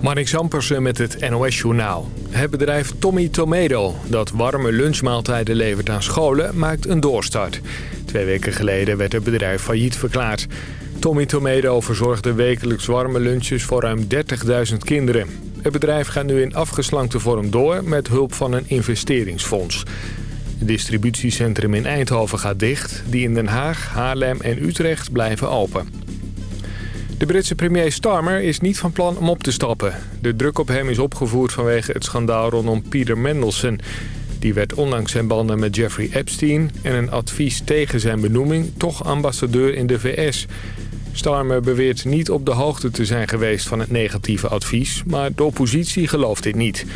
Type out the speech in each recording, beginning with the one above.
Marnik Zampersen met het NOS-journaal. Het bedrijf Tommy Tomato, dat warme lunchmaaltijden levert aan scholen, maakt een doorstart. Twee weken geleden werd het bedrijf failliet verklaard. Tommy Tomato verzorgde wekelijks warme lunches voor ruim 30.000 kinderen. Het bedrijf gaat nu in afgeslankte vorm door met hulp van een investeringsfonds. Het distributiecentrum in Eindhoven gaat dicht. Die in Den Haag, Haarlem en Utrecht blijven open. De Britse premier Starmer is niet van plan om op te stappen. De druk op hem is opgevoerd vanwege het schandaal rondom Peter Mendelssohn. Die werd ondanks zijn banden met Jeffrey Epstein... en een advies tegen zijn benoeming toch ambassadeur in de VS. Starmer beweert niet op de hoogte te zijn geweest van het negatieve advies... maar de oppositie gelooft dit niet.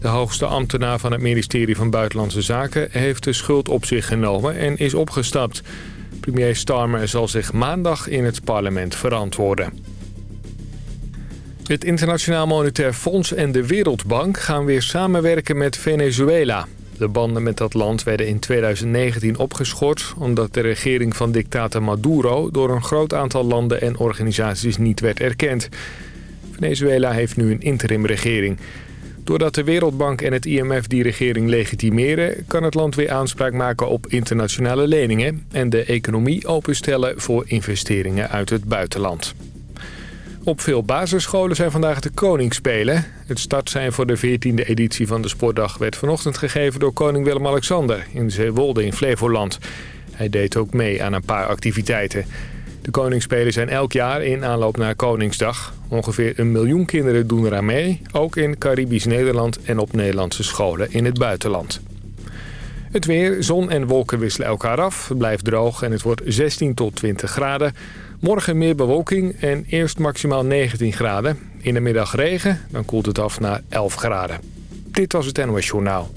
De hoogste ambtenaar van het ministerie van Buitenlandse Zaken... heeft de schuld op zich genomen en is opgestapt... Premier Starmer zal zich maandag in het parlement verantwoorden. Het Internationaal Monetair Fonds en de Wereldbank gaan weer samenwerken met Venezuela. De banden met dat land werden in 2019 opgeschort... omdat de regering van dictator Maduro door een groot aantal landen en organisaties niet werd erkend. Venezuela heeft nu een interimregering. Doordat de Wereldbank en het IMF die regering legitimeren... kan het land weer aanspraak maken op internationale leningen... en de economie openstellen voor investeringen uit het buitenland. Op veel basisscholen zijn vandaag de Koningsspelen. Het startsein voor de 14e editie van de Sportdag werd vanochtend gegeven door koning Willem-Alexander in Zeewolde in Flevoland. Hij deed ook mee aan een paar activiteiten. De Koningsspelen zijn elk jaar in aanloop naar Koningsdag. Ongeveer een miljoen kinderen doen eraan mee, ook in Caribisch Nederland en op Nederlandse scholen in het buitenland. Het weer, zon en wolken wisselen elkaar af. Het blijft droog en het wordt 16 tot 20 graden. Morgen meer bewolking en eerst maximaal 19 graden. In de middag regen, dan koelt het af naar 11 graden. Dit was het NOS Journaal.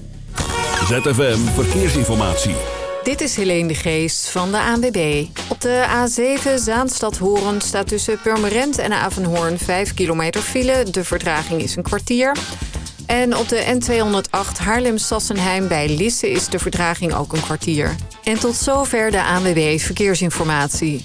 ZFM Verkeersinformatie. Dit is Helene de Geest van de ANWB. Op de A7 Zaanstad-Horen staat tussen Purmerend en Avenhoorn 5 kilometer file. De vertraging is een kwartier. En op de N208 Haarlem-Sassenheim bij Lisse is de vertraging ook een kwartier. En tot zover de ANWB Verkeersinformatie.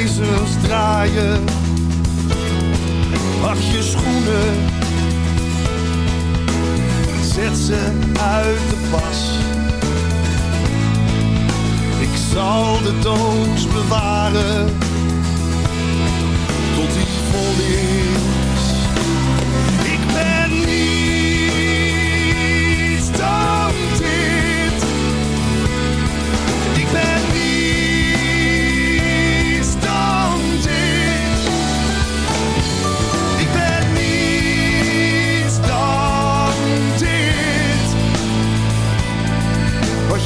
ijzers draaien. Wacht je schoenen, zet ze uit de pas. Ik zal de doos bewaren tot die volle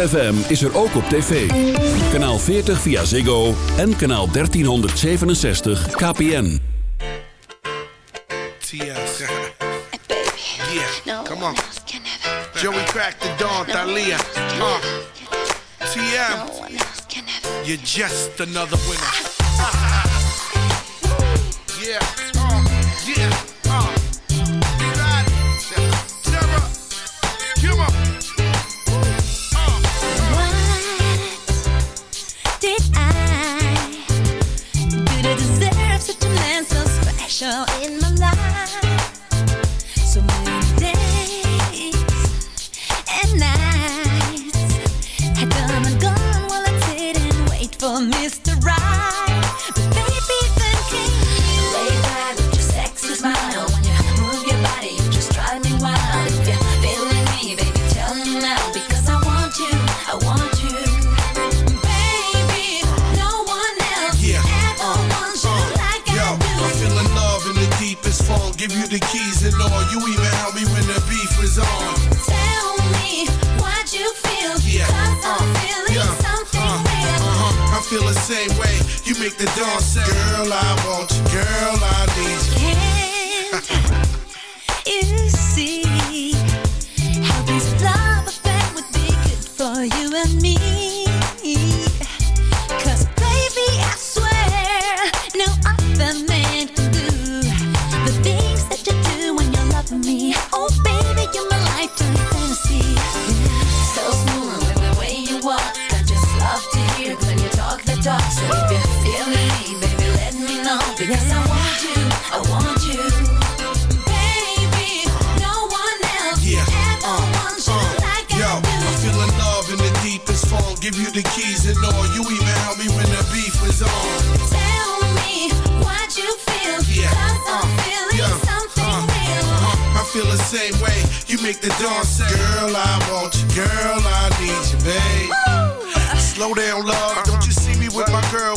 ZFM is er ook op tv. Kanaal 40 via Ziggo en kanaal 1367 KPN. TS. yeah, come on. Joey cracked the dawn, Thalia. Uh, TM, you're just another winner. Make the dawn say, Girl, I want you. Girl, I Give you the keys and all. You even help me when the beef is on. Tell me what you feel. Yeah. Cause I'm feeling Yeah. something Uh, real. uh-huh. I feel the same way. You make the dawn say, Girl, I want you. Girl, I need you, babe. Slow down, love. Don't you see me with my girl?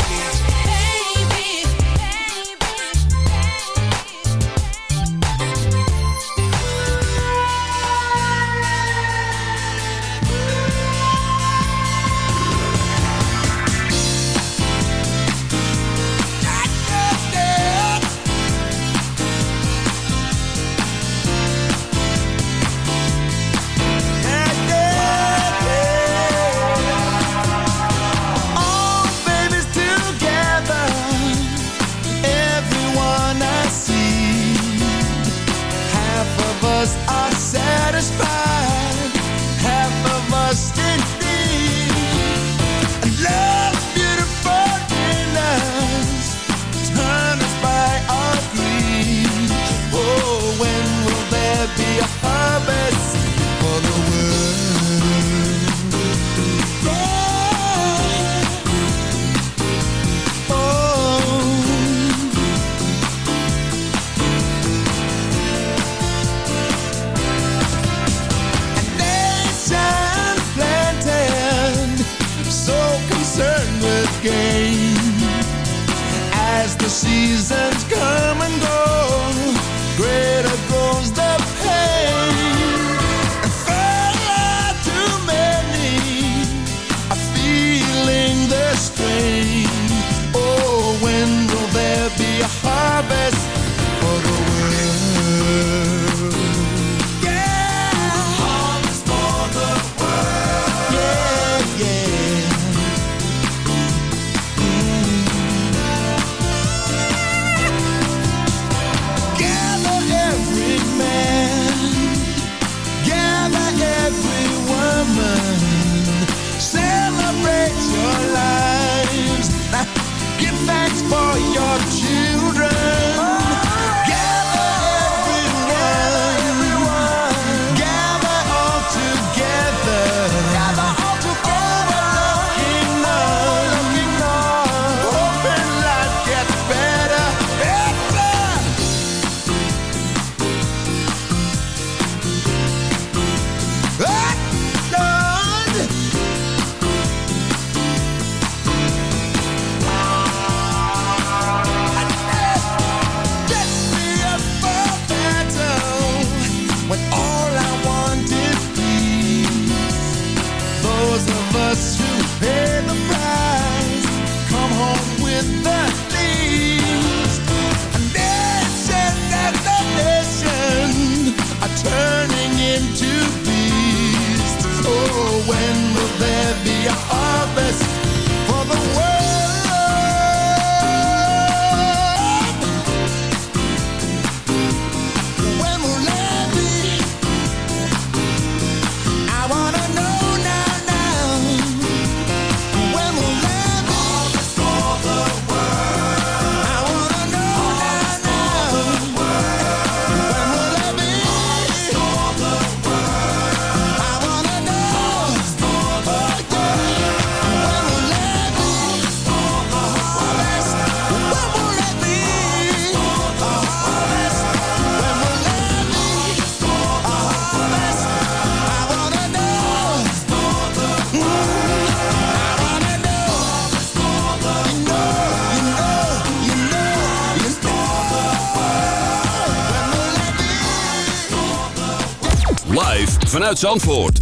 Zandvoort.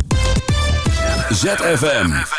ZFM.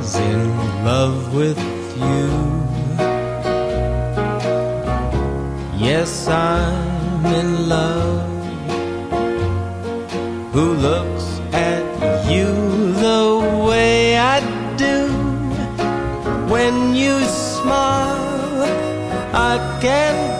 is in love with you. Yes, I'm in love. Who looks at you the way I do? When you smile, I can't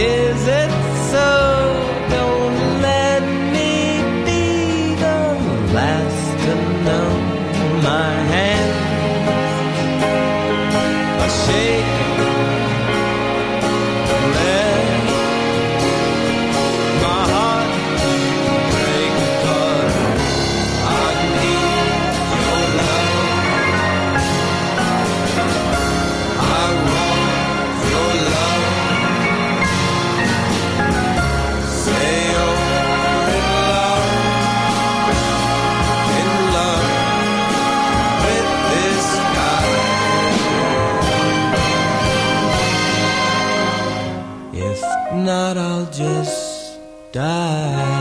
Yeah. die.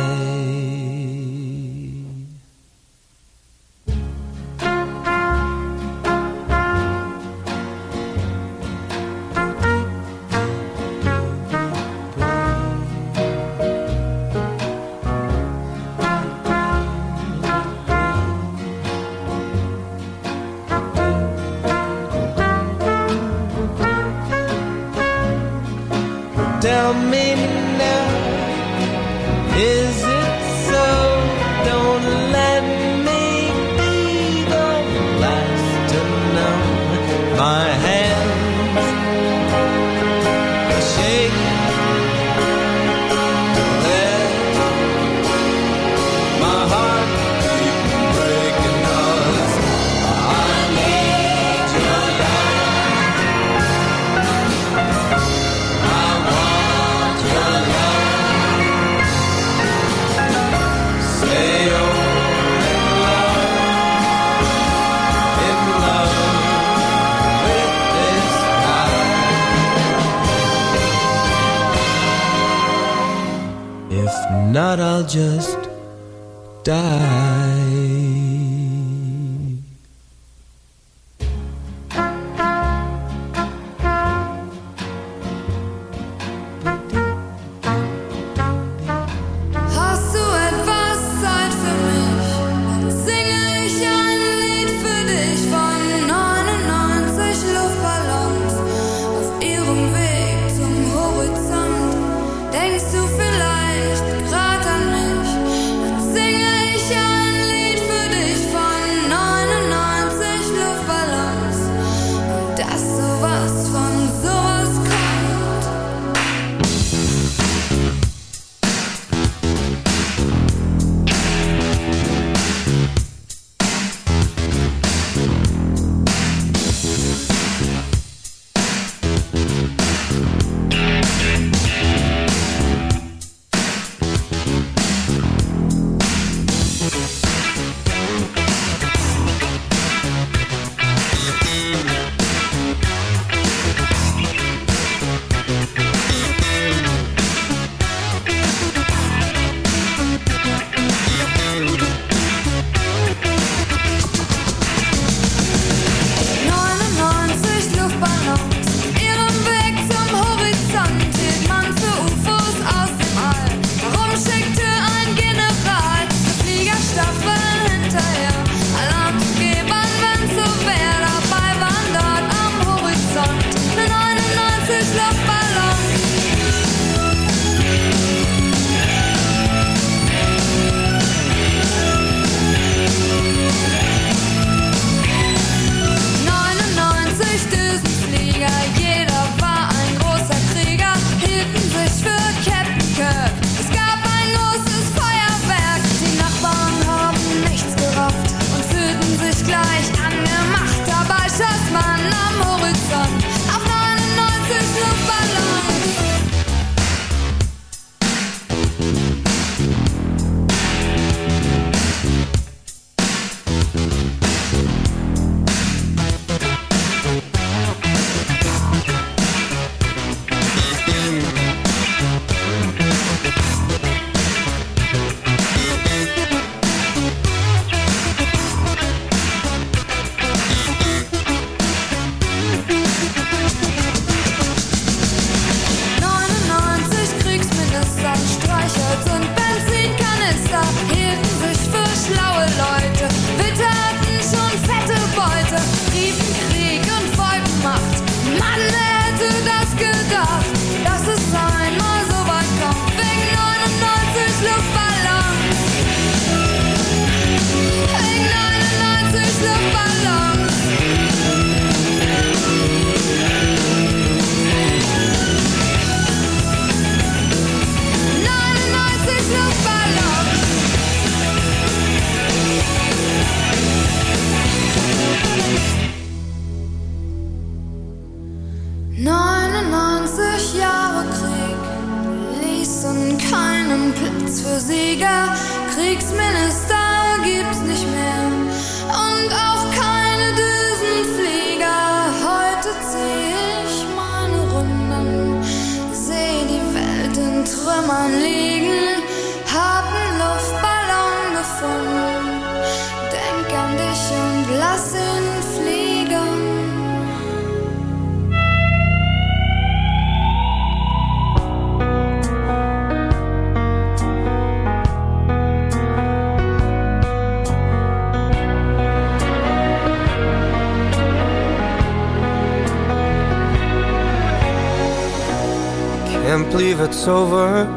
Over.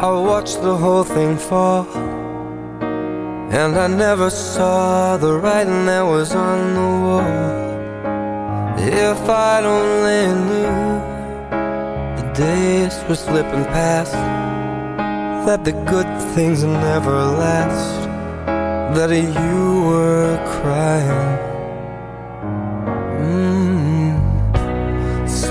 I watched the whole thing fall. And I never saw the writing that was on the wall. If I'd only knew the days were slipping past, that the good things never last, that you were crying.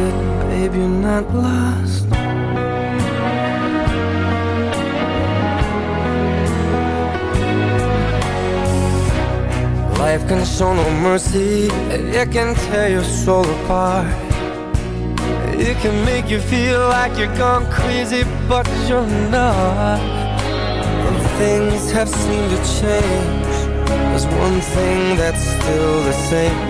Said, babe, you're not lost. Life can show no mercy, it can tear your soul apart. It can make you feel like you're gone crazy, but you're not. And things have seemed to change. There's one thing that's still the same.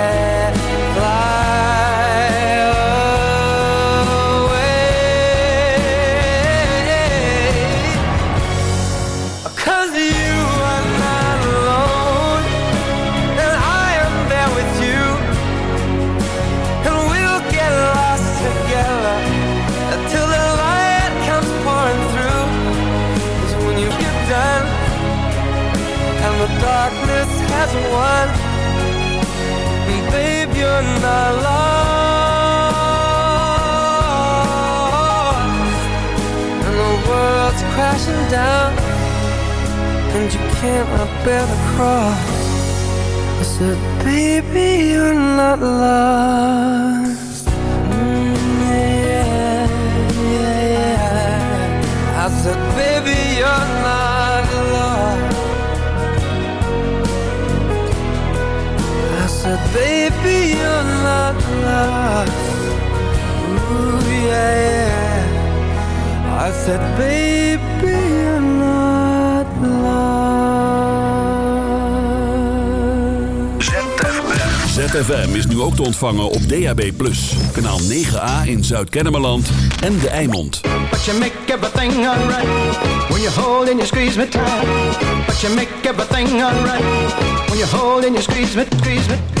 down, and you can't bear the cross. I said, baby, you're not lost. Mm, yeah, yeah, yeah. I said, yeah. I said, baby, you're not lost. ZFM is nu ook te ontvangen op DAB+. Kanaal 9A in Zuid-Kennemerland en De Eimond. But you make everything alright when you hold and you squeeze me tight. But you make everything alright when you hold and you squeeze me, squeeze me.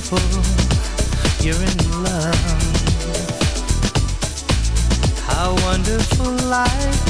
beautiful, you're in love. How wonderful life